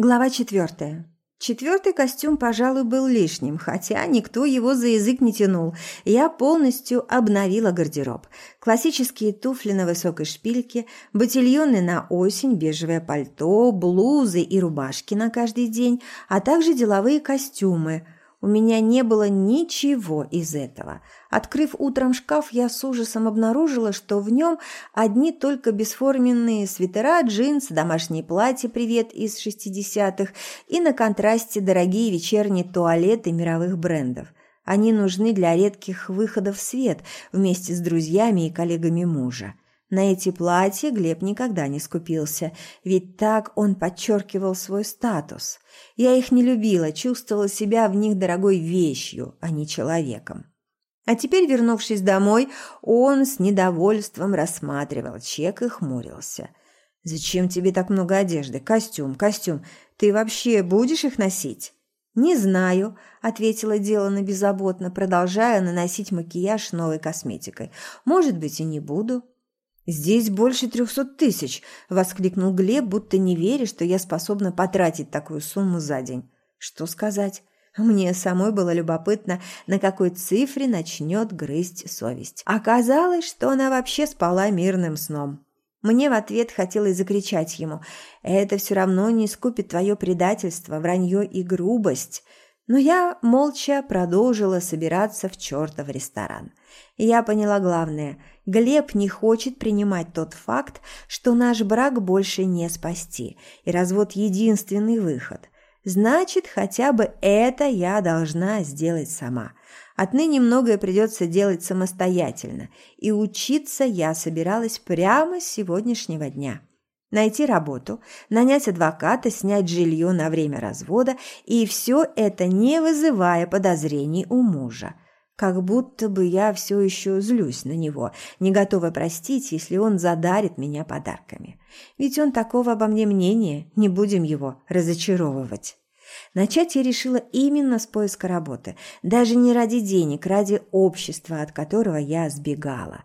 Глава четвертая. Четвертый костюм, пожалуй, был лишним, хотя никто его за язык не тянул. Я полностью обновила гардероб. Классические туфли на высокой шпильке, ботильоны на осень, бежевое пальто, блузы и рубашки на каждый день, а также деловые костюмы – у меня не было ничего из этого. Открыв утром шкаф, я с ужасом обнаружила, что в нем одни только бесформенные свитера, джинсы, домашние платья «Привет» из 60-х и на контрасте дорогие вечерние туалеты мировых брендов. Они нужны для редких выходов в свет вместе с друзьями и коллегами мужа. На эти платья Глеб никогда не скупился, ведь так он подчеркивал свой статус. Я их не любила, чувствовала себя в них дорогой вещью, а не человеком. А теперь, вернувшись домой, он с недовольством рассматривал чек и хмурился. «Зачем тебе так много одежды? Костюм, костюм. Ты вообще будешь их носить?» «Не знаю», – ответила Делана беззаботно, продолжая наносить макияж новой косметикой. «Может быть, и не буду». «Здесь больше трехсот тысяч!» – воскликнул Глеб, будто не веря, что я способна потратить такую сумму за день. Что сказать? Мне самой было любопытно, на какой цифре начнет грызть совесть. Оказалось, что она вообще спала мирным сном. Мне в ответ хотелось закричать ему «Это все равно не искупит твое предательство, вранье и грубость». Но я молча продолжила собираться в чертов ресторан. Я поняла главное – Глеб не хочет принимать тот факт, что наш брак больше не спасти, и развод – единственный выход. Значит, хотя бы это я должна сделать сама. Отныне многое придется делать самостоятельно, и учиться я собиралась прямо с сегодняшнего дня. Найти работу, нанять адвоката, снять жилье на время развода, и все это не вызывая подозрений у мужа – как будто бы я все еще злюсь на него, не готова простить, если он задарит меня подарками. Ведь он такого обо мне мнения, не будем его разочаровывать. Начать я решила именно с поиска работы, даже не ради денег, ради общества, от которого я сбегала.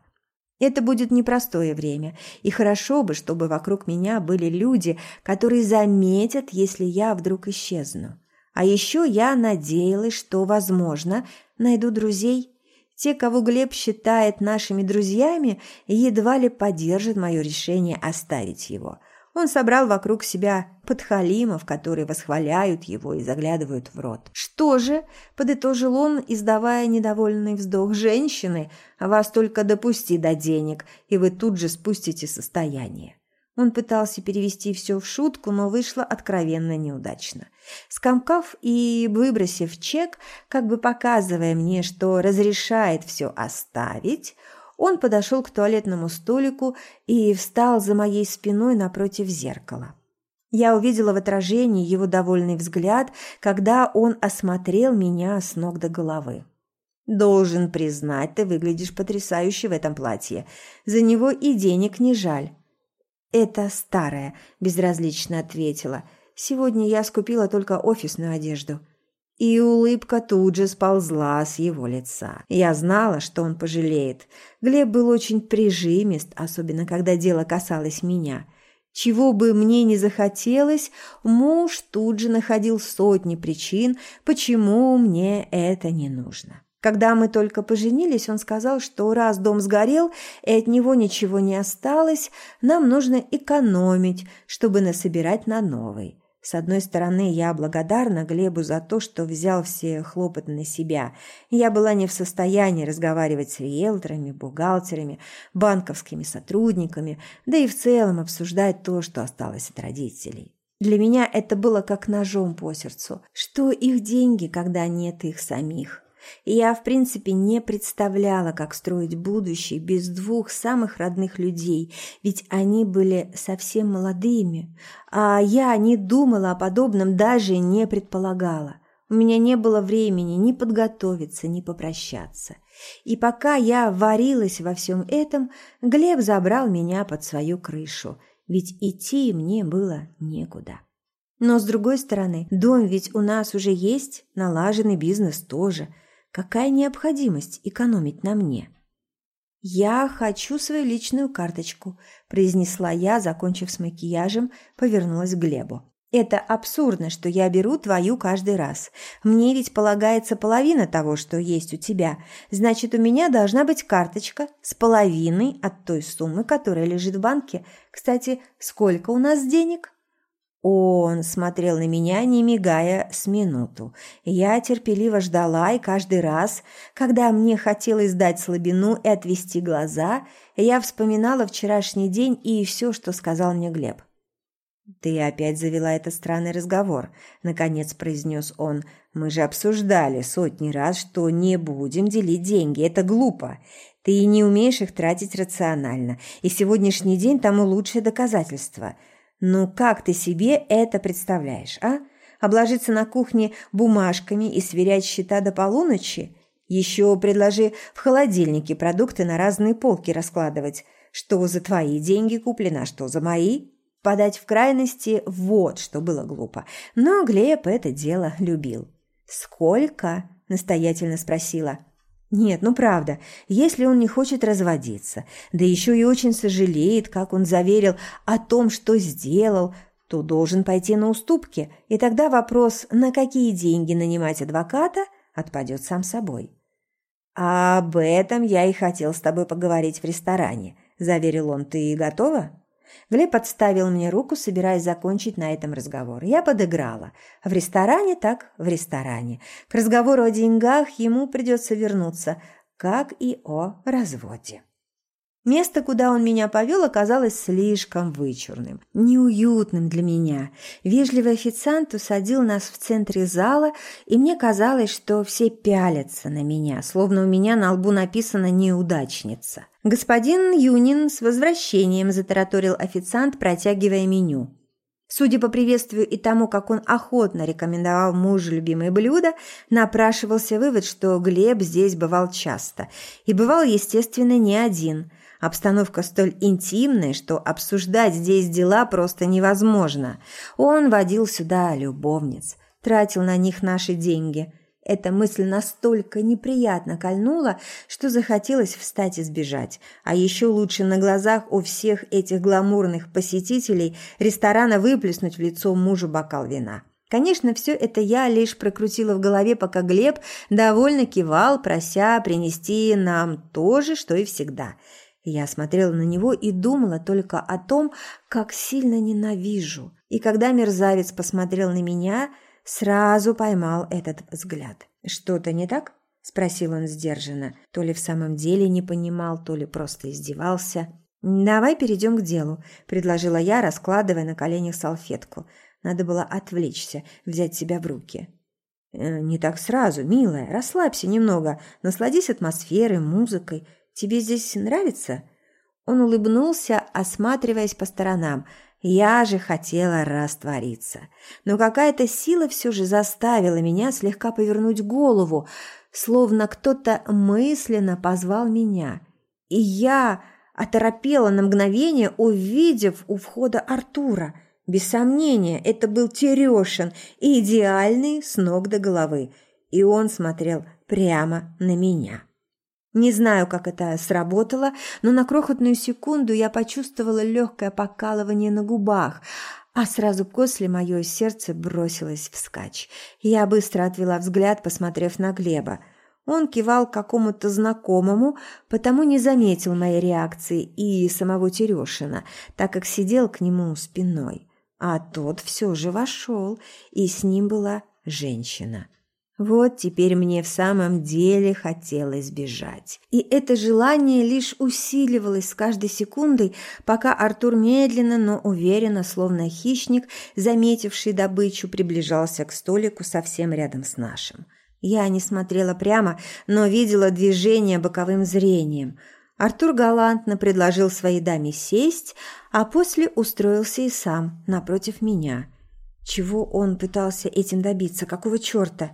Это будет непростое время, и хорошо бы, чтобы вокруг меня были люди, которые заметят, если я вдруг исчезну. А еще я надеялась, что, возможно, найду друзей. Те, кого Глеб считает нашими друзьями, едва ли поддержат мое решение оставить его. Он собрал вокруг себя подхалимов, которые восхваляют его и заглядывают в рот. «Что же?» – подытожил он, издавая недовольный вздох. «Женщины, вас только допусти до денег, и вы тут же спустите состояние». Он пытался перевести все в шутку, но вышло откровенно неудачно. Скомкав и выбросив чек, как бы показывая мне, что разрешает все оставить, он подошел к туалетному столику и встал за моей спиной напротив зеркала. Я увидела в отражении его довольный взгляд, когда он осмотрел меня с ног до головы. «Должен признать, ты выглядишь потрясающе в этом платье. За него и денег не жаль». «Это старая», – безразлично ответила. «Сегодня я скупила только офисную одежду». И улыбка тут же сползла с его лица. Я знала, что он пожалеет. Глеб был очень прижимист, особенно когда дело касалось меня. Чего бы мне ни захотелось, муж тут же находил сотни причин, почему мне это не нужно. Когда мы только поженились, он сказал, что раз дом сгорел и от него ничего не осталось, нам нужно экономить, чтобы насобирать на новый. С одной стороны, я благодарна Глебу за то, что взял все хлопоты на себя. Я была не в состоянии разговаривать с риэлторами, бухгалтерами, банковскими сотрудниками, да и в целом обсуждать то, что осталось от родителей. Для меня это было как ножом по сердцу. Что их деньги, когда нет их самих? Я, в принципе, не представляла, как строить будущее без двух самых родных людей, ведь они были совсем молодыми, а я не думала о подобном, даже не предполагала. У меня не было времени ни подготовиться, ни попрощаться. И пока я варилась во всем этом, Глеб забрал меня под свою крышу, ведь идти мне было некуда. Но, с другой стороны, дом ведь у нас уже есть, налаженный бизнес тоже – Какая необходимость экономить на мне? «Я хочу свою личную карточку», – произнесла я, закончив с макияжем, повернулась к Глебу. Это абсурдно, что я беру твою каждый раз. Мне ведь полагается половина того, что есть у тебя. Значит, у меня должна быть карточка с половиной от той суммы, которая лежит в банке. Кстати, сколько у нас денег? Он смотрел на меня, не мигая, с минуту. Я терпеливо ждала, и каждый раз, когда мне хотелось дать слабину и отвести глаза, я вспоминала вчерашний день и все, что сказал мне Глеб. «Ты опять завела этот странный разговор», — наконец произнес он. «Мы же обсуждали сотни раз, что не будем делить деньги. Это глупо. Ты не умеешь их тратить рационально, и сегодняшний день тому лучшее доказательство». Ну как ты себе это представляешь, а? Обложиться на кухне бумажками и сверять счета до полуночи? Еще предложи в холодильнике продукты на разные полки раскладывать. Что за твои деньги куплено, а что за мои? Подать в крайности – вот что было глупо. Но Глеб это дело любил. «Сколько?» – настоятельно спросила. Нет, ну правда, если он не хочет разводиться, да еще и очень сожалеет, как он заверил о том, что сделал, то должен пойти на уступки, и тогда вопрос, на какие деньги нанимать адвоката, отпадет сам собой. «А об этом я и хотел с тобой поговорить в ресторане», – заверил он. «Ты готова?» Глеб подставил мне руку, собираясь закончить на этом разговор. Я подыграла. В ресторане так в ресторане. К разговору о деньгах ему придется вернуться, как и о разводе. Место, куда он меня повел, оказалось слишком вычурным, неуютным для меня. Вежливый официант усадил нас в центре зала, и мне казалось, что все пялятся на меня, словно у меня на лбу написано «неудачница». «Господин Юнин, с возвращением!» – затараторил официант, протягивая меню. Судя по приветствию и тому, как он охотно рекомендовал мужу любимые блюда, напрашивался вывод, что Глеб здесь бывал часто. И бывал, естественно, не один. Обстановка столь интимная, что обсуждать здесь дела просто невозможно. Он водил сюда любовниц, тратил на них наши деньги – эта мысль настолько неприятно кольнула, что захотелось встать и сбежать. А еще лучше на глазах у всех этих гламурных посетителей ресторана выплеснуть в лицо мужу бокал вина. Конечно, все это я лишь прокрутила в голове, пока Глеб довольно кивал, прося принести нам то же, что и всегда. Я смотрела на него и думала только о том, как сильно ненавижу. И когда мерзавец посмотрел на меня – сразу поймал этот взгляд. «Что-то не так?» – спросил он сдержанно. То ли в самом деле не понимал, то ли просто издевался. «Давай перейдем к делу», – предложила я, раскладывая на коленях салфетку. Надо было отвлечься, взять себя в руки. «Э, «Не так сразу, милая, расслабься немного, насладись атмосферой, музыкой. Тебе здесь нравится?» Он улыбнулся, осматриваясь по сторонам – я же хотела раствориться. Но какая-то сила все же заставила меня слегка повернуть голову, словно кто-то мысленно позвал меня. И я оторопела на мгновение, увидев у входа Артура. Без сомнения, это был Терешин, идеальный с ног до головы. И он смотрел прямо на меня. Не знаю, как это сработало, но на крохотную секунду я почувствовала легкое покалывание на губах, а сразу после мое сердце бросилось вскачь. Я быстро отвела взгляд, посмотрев на Глеба. Он кивал какому-то знакомому, потому не заметил моей реакции и самого Терешина, так как сидел к нему спиной. А тот все же вошел, и с ним была женщина. Вот теперь мне в самом деле хотелось бежать. И это желание лишь усиливалось с каждой секундой, пока Артур медленно, но уверенно, словно хищник, заметивший добычу, приближался к столику совсем рядом с нашим. Я не смотрела прямо, но видела движение боковым зрением. Артур галантно предложил своей даме сесть, а после устроился и сам, напротив меня. Чего он пытался этим добиться? Какого черта?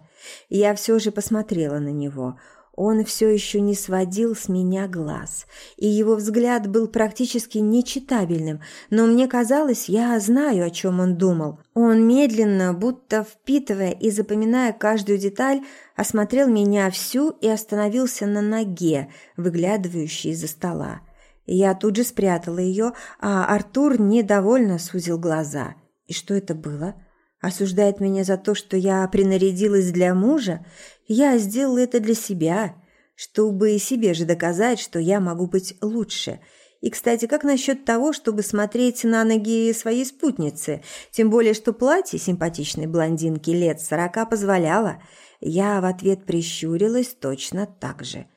Я все же посмотрела на него. Он все еще не сводил с меня глаз, и его взгляд был практически нечитабельным, но мне казалось, я знаю, о чем он думал. Он медленно, будто впитывая и запоминая каждую деталь, осмотрел меня всю и остановился на ноге, выглядывающей из-за стола. Я тут же спрятала ее, а Артур недовольно сузил глаза. И что это было? Осуждает меня за то, что я принарядилась для мужа? Я сделала это для себя, чтобы себе же доказать, что я могу быть лучше. И, кстати, как насчет того, чтобы смотреть на ноги своей спутницы? Тем более, что платье симпатичной блондинки лет сорока позволяло. Я в ответ прищурилась точно так же.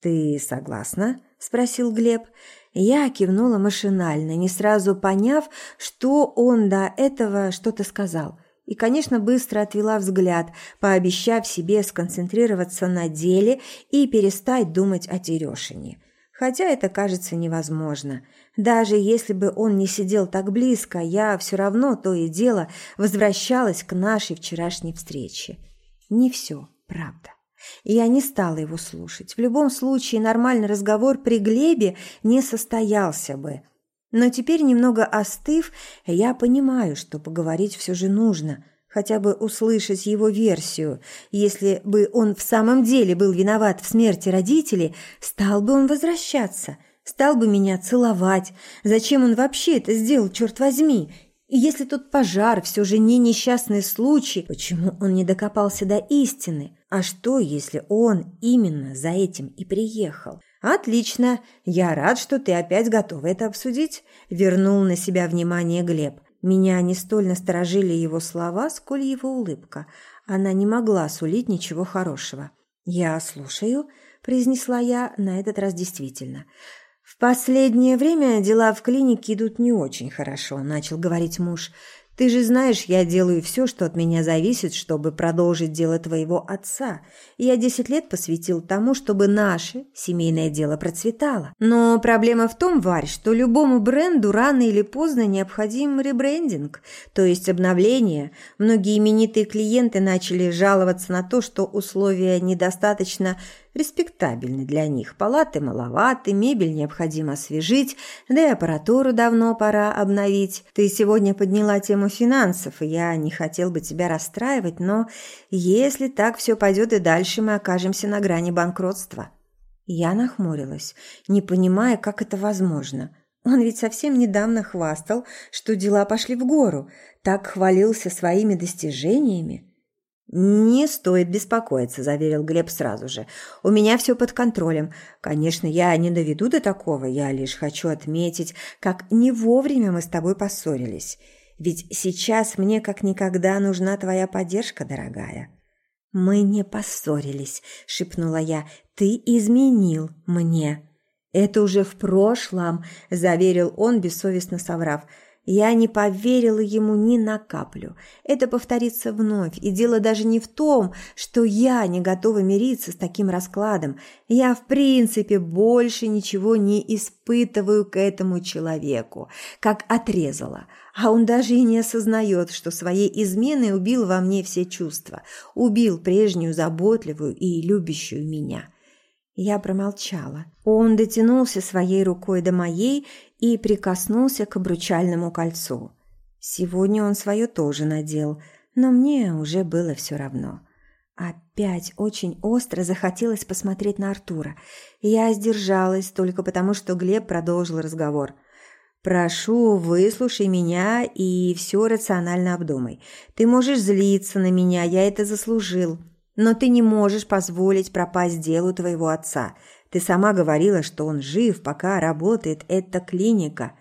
«Ты согласна?» – спросил Глеб. Я кивнула машинально, не сразу поняв, что он до этого что-то сказал. И, конечно, быстро отвела взгляд, пообещав себе сконцентрироваться на деле и перестать думать о Терешине. Хотя это кажется невозможно. Даже если бы он не сидел так близко, я все равно то и дело возвращалась к нашей вчерашней встрече. Не все, правда. И я не стала его слушать. В любом случае нормальный разговор при Глебе не состоялся бы. Но теперь, немного остыв, я понимаю, что поговорить все же нужно, хотя бы услышать его версию. Если бы он в самом деле был виноват в смерти родителей, стал бы он возвращаться, стал бы меня целовать. Зачем он вообще это сделал, черт возьми? И если тот пожар все же не несчастный случай, почему он не докопался до истины? А что, если он именно за этим и приехал? Отлично, я рад, что ты опять готова это обсудить. Вернул на себя внимание Глеб. Меня не столь насторожили его слова, сколь его улыбка. Она не могла сулить ничего хорошего. «Я слушаю», – произнесла я на этот раз действительно. «В последнее время дела в клинике идут не очень хорошо», – начал говорить муж. Ты же знаешь, я делаю все, что от меня зависит, чтобы продолжить дело твоего отца. Я десять лет посвятил тому, чтобы наше семейное дело процветало. Но проблема в том, Варь, что любому бренду рано или поздно необходим ребрендинг, то есть обновление. Многие именитые клиенты начали жаловаться на то, что условия недостаточно респектабельны для них. Палаты маловаты, мебель необходимо освежить, да и аппаратуру давно пора обновить. Ты сегодня подняла тему финансов, и я не хотел бы тебя расстраивать, но если так все пойдет и дальше, мы окажемся на грани банкротства». Я нахмурилась, не понимая, как это возможно. Он ведь совсем недавно хвастал, что дела пошли в гору, так хвалился своими достижениями. «Не стоит беспокоиться», – заверил Глеб сразу же. «У меня все под контролем. Конечно, я не доведу до такого, я лишь хочу отметить, как не вовремя мы с тобой поссорились. Ведь сейчас мне как никогда нужна твоя поддержка, дорогая». «Мы не поссорились», – шепнула я. «Ты изменил мне». «Это уже в прошлом», – заверил он, бессовестно соврав. Я не поверила ему ни на каплю. Это повторится вновь, и дело даже не в том, что я не готова мириться с таким раскладом. Я в принципе больше ничего не испытываю к этому человеку, как отрезала. А он даже и не осознает, что своей изменой убил во мне все чувства, убил прежнюю заботливую и любящую меня. Я промолчала. Он дотянулся своей рукой до моей и прикоснулся к обручальному кольцу. Сегодня он свое тоже надел, но мне уже было все равно. Опять очень остро захотелось посмотреть на Артура. Я сдержалась только потому, что Глеб продолжил разговор. «Прошу, выслушай меня и все рационально обдумай. Ты можешь злиться на меня, я это заслужил. Но ты не можешь позволить пропасть делу твоего отца. Ты сама говорила, что он жив, пока работает эта клиника.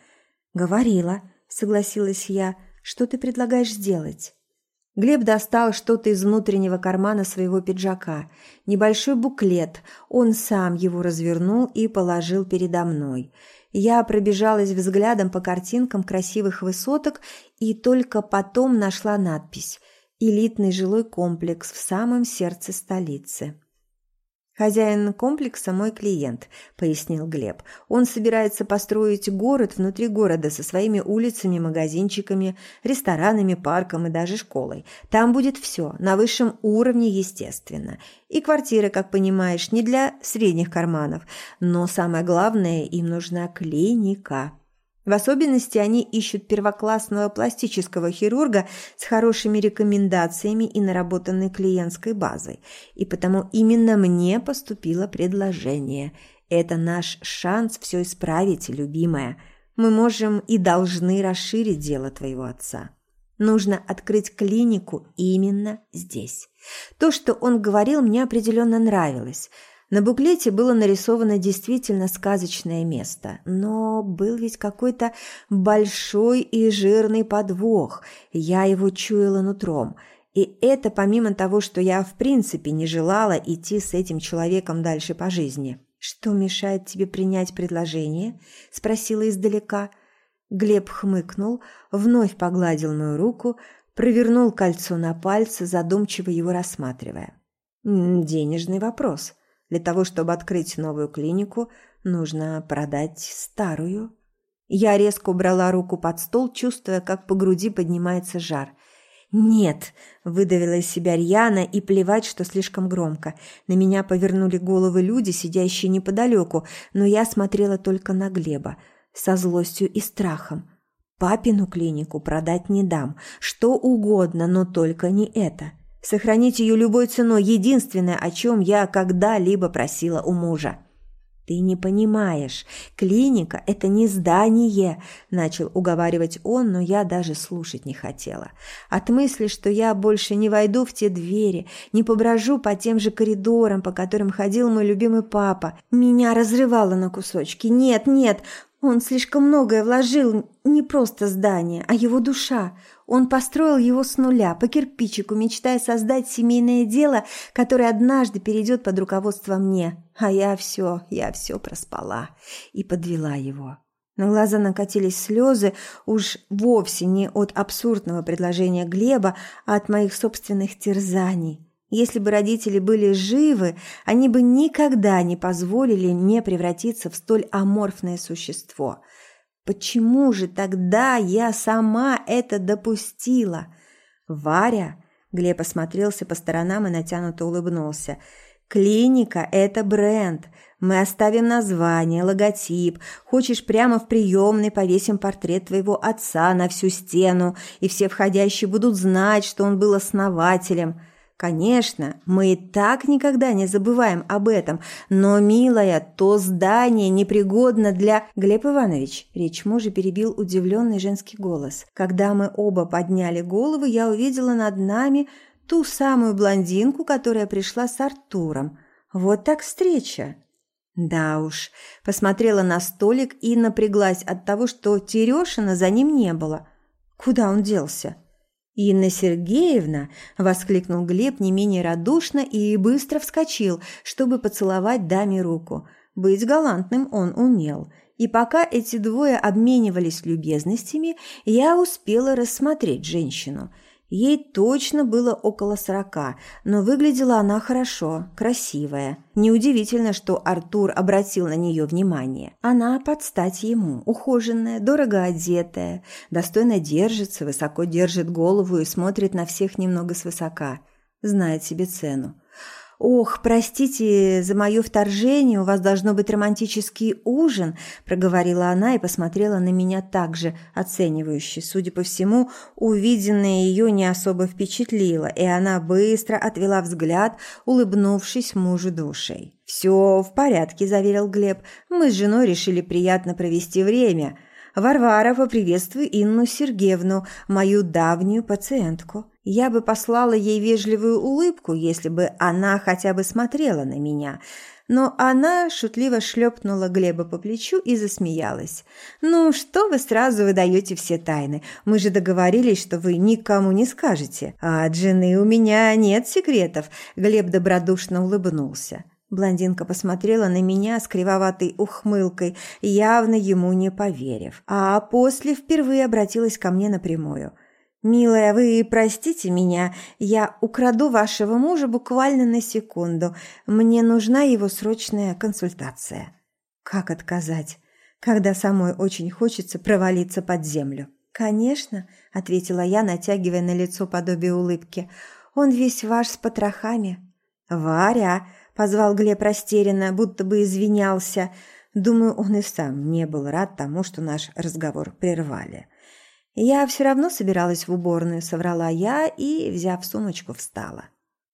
Говорила, согласилась я. Что ты предлагаешь сделать? Глеб достал что-то из внутреннего кармана своего пиджака. Небольшой буклет. Он сам его развернул и положил передо мной. Я пробежалась взглядом по картинкам красивых высоток и только потом нашла надпись – элитный жилой комплекс в самом сердце столицы. «Хозяин комплекса – мой клиент», – пояснил Глеб. «Он собирается построить город внутри города со своими улицами, магазинчиками, ресторанами, парком и даже школой. Там будет все, на высшем уровне, естественно. И квартиры, как понимаешь, не для средних карманов. Но самое главное, им нужна клиника». В особенности они ищут первоклассного пластического хирурга с хорошими рекомендациями и наработанной клиентской базой. И потому именно мне поступило предложение. Это наш шанс все исправить, любимая. Мы можем и должны расширить дело твоего отца. Нужно открыть клинику именно здесь. То, что он говорил, мне определенно нравилось. На буклете было нарисовано действительно сказочное место, но был ведь какой-то большой и жирный подвох. Я его чуяла нутром. И это помимо того, что я в принципе не желала идти с этим человеком дальше по жизни. «Что мешает тебе принять предложение?» – спросила издалека. Глеб хмыкнул, вновь погладил мою руку, провернул кольцо на пальце, задумчиво его рассматривая. «Денежный вопрос. Для того, чтобы открыть новую клинику, нужно продать старую». Я резко убрала руку под стол, чувствуя, как по груди поднимается жар – «Нет!» – выдавила из себя Рьяна, и плевать, что слишком громко. На меня повернули головы люди, сидящие неподалеку, но я смотрела только на Глеба, со злостью и страхом. Папину клинику продать не дам, что угодно, но только не это. Сохранить ее любой ценой – единственное, о чем я когда-либо просила у мужа. «Ты не понимаешь, клиника – это не здание», – начал уговаривать он, но я даже слушать не хотела. От мысли, что я больше не войду в те двери, не поброжу по тем же коридорам, по которым ходил мой любимый папа, меня разрывало на кусочки. «Нет, нет, он слишком многое вложил, не просто здание, а его душа. Он построил его с нуля, по кирпичику, мечтая создать семейное дело, которое однажды перейдет под руководство мне. А я все, я все проспала и подвела его. На глаза накатились слезы уж вовсе не от абсурдного предложения Глеба, а от моих собственных терзаний. Если бы родители были живы, они бы никогда не позволили мне превратиться в столь аморфное существо. Почему же тогда я сама это допустила? Варя, Глеб осмотрелся по сторонам и натянуто улыбнулся. Клиника – это бренд. Мы оставим название, логотип. Хочешь, прямо в приемной повесим портрет твоего отца на всю стену, и все входящие будут знать, что он был основателем – Конечно, мы и так никогда не забываем об этом, но, милая, то здание непригодно для... Глеб Иванович, речь мужа перебил удивленный женский голос. Когда мы оба подняли головы, я увидела над нами ту самую блондинку, которая пришла с Артуром. Вот так встреча. Да уж, посмотрела на столик и напряглась от того, что Терешина за ним не было. Куда он делся? «Инна Сергеевна!» – воскликнул Глеб не менее радушно и быстро вскочил, чтобы поцеловать даме руку. Быть галантным он умел. И пока эти двое обменивались любезностями, я успела рассмотреть женщину – Ей точно было около сорока, но выглядела она хорошо, красивая. Неудивительно, что Артур обратил на нее внимание. Она под стать ему, ухоженная, дорого одетая, достойно держится, высоко держит голову и смотрит на всех немного свысока. Знает себе цену. «Ох, простите за мое вторжение, у вас должно быть романтический ужин», – проговорила она и посмотрела на меня также оценивающе. Судя по всему, увиденное ее не особо впечатлило, и она быстро отвела взгляд, улыбнувшись мужу душей. «Все в порядке», – заверил Глеб. «Мы с женой решили приятно провести время. Варвара, поприветствуй Инну Сергеевну, мою давнюю пациентку». Я бы послала ей вежливую улыбку, если бы она хотя бы смотрела на меня, но она шутливо шлепнула Глеба по плечу и засмеялась. «Ну, что вы сразу выдаете все тайны? Мы же договорились, что вы никому не скажете. А от жены у меня нет секретов», – Глеб добродушно улыбнулся. Блондинка посмотрела на меня с кривоватой ухмылкой, явно ему не поверив, а после впервые обратилась ко мне напрямую – «Милая, вы простите меня, я украду вашего мужа буквально на секунду. Мне нужна его срочная консультация». Как отказать, когда самой очень хочется провалиться под землю? «Конечно», – ответила я, натягивая на лицо подобие улыбки. «Он весь ваш с потрохами». «Варя», – позвал Глеб растерянно, будто бы извинялся. Думаю, он и сам не был рад тому, что наш разговор прервали. «Я все равно собиралась в уборную», — соврала я и, взяв сумочку, встала.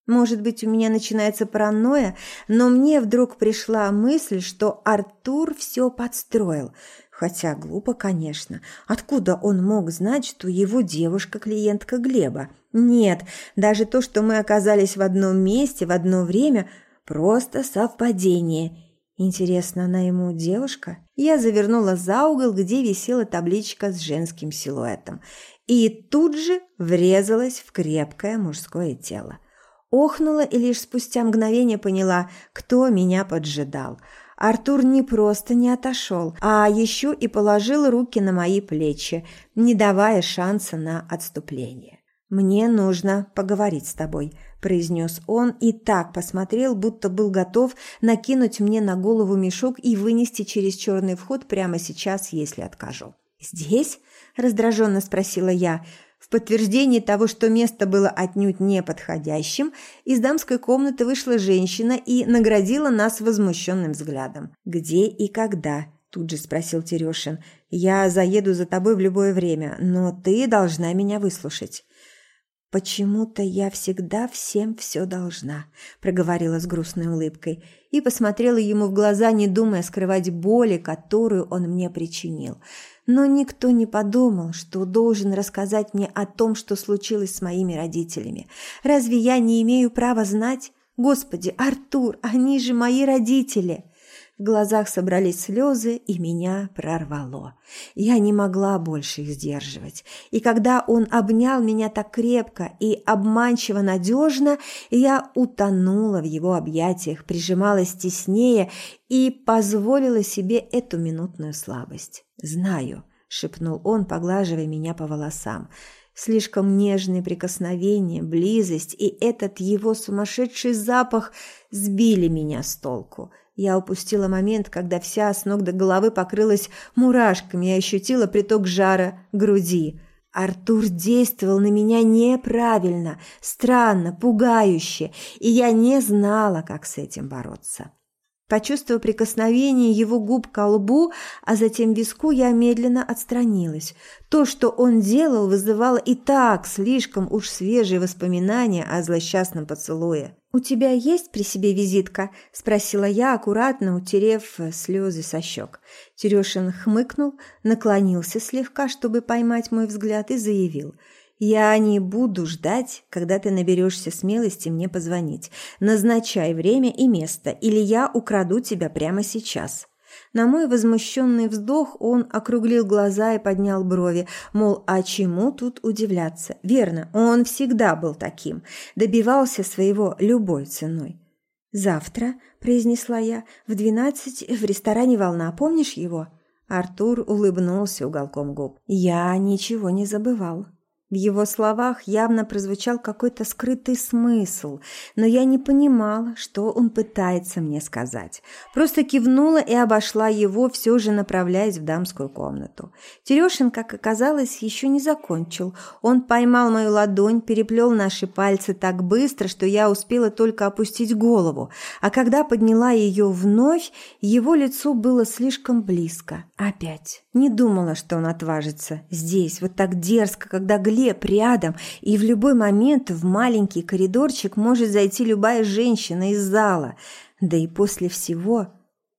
Может быть, у меня начинается паранойя, но мне вдруг пришла мысль, что Артур все подстроил. Хотя глупо, конечно. Откуда он мог знать, что его девушка – клиентка Глеба? Нет, даже то, что мы оказались в одном месте в одно время – просто совпадение. Интересно, она ему девушка? Я завернула за угол, где висела табличка с женским силуэтом. И тут же врезалась в крепкое мужское тело. Охнула и лишь спустя мгновение поняла, кто меня поджидал – Артур не просто не отошел, а еще и положил руки на мои плечи, не давая шанса на отступление. «Мне нужно поговорить с тобой», – произнес он и так посмотрел, будто был готов накинуть мне на голову мешок и вынести через черный вход прямо сейчас, если откажу. «Здесь?» – раздраженно спросила я – в подтверждение того, что место было отнюдь неподходящим, из дамской комнаты вышла женщина и наградила нас возмущенным взглядом. «Где и когда?» – тут же спросил Терешин. «Я заеду за тобой в любое время, но ты должна меня выслушать». «Почему-то я всегда всем все должна», – проговорила с грустной улыбкой и посмотрела ему в глаза, не думая скрывать боли, которую он мне причинил. Но никто не подумал, что должен рассказать мне о том, что случилось с моими родителями. Разве я не имею права знать? Господи, Артур, они же мои родители!» В глазах собрались слезы, и меня прорвало. Я не могла больше их сдерживать. И когда он обнял меня так крепко и обманчиво надежно, я утонула в его объятиях, прижималась теснее и позволила себе эту минутную слабость. «Знаю», — шепнул он, поглаживая меня по волосам, — Слишком нежные прикосновения, близость и этот его сумасшедший запах сбили меня с толку. Я упустила момент, когда вся с ног до головы покрылась мурашками и ощутила приток жара груди. Артур действовал на меня неправильно, странно, пугающе, и я не знала, как с этим бороться. Почувствовав прикосновение его губ к лбу, а затем виску, я медленно отстранилась. То, что он делал, вызывало и так слишком уж свежие воспоминания о злосчастном поцелуе. «У тебя есть при себе визитка?» – спросила я, аккуратно утерев слезы со щек. Терешин хмыкнул, наклонился слегка, чтобы поймать мой взгляд, и заявил – я не буду ждать, когда ты наберешься смелости мне позвонить. Назначай время и место, или я украду тебя прямо сейчас». На мой возмущенный вздох он округлил глаза и поднял брови, мол, а чему тут удивляться? Верно, он всегда был таким, добивался своего любой ценой. «Завтра», – произнесла я, – «в двенадцать в ресторане «Волна», помнишь его?» Артур улыбнулся уголком губ. «Я ничего не забывал». В его словах явно прозвучал какой-то скрытый смысл, но я не понимала, что он пытается мне сказать. Просто кивнула и обошла его, все же направляясь в дамскую комнату. Терешин, как оказалось, еще не закончил. Он поймал мою ладонь, переплел наши пальцы так быстро, что я успела только опустить голову, а когда подняла ее вновь, его лицо было слишком близко. Опять. Не думала, что он отважится здесь, вот так дерзко, когда Глеб рядом, и в любой момент в маленький коридорчик может зайти любая женщина из зала. Да и после всего...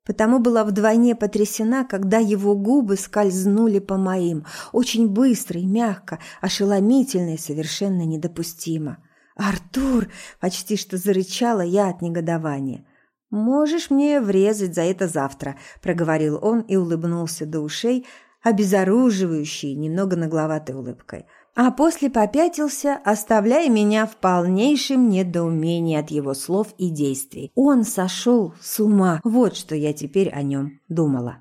Потому была вдвойне потрясена, когда его губы скользнули по моим, очень быстро и мягко, ошеломительно и совершенно недопустимо. «Артур!» – почти что зарычала я от негодования. «Можешь мне врезать за это завтра», – проговорил он и улыбнулся до ушей, обезоруживающей, немного нагловатой улыбкой. А после попятился, оставляя меня в полнейшем недоумении от его слов и действий. Он сошел с ума. Вот что я теперь о нем думала.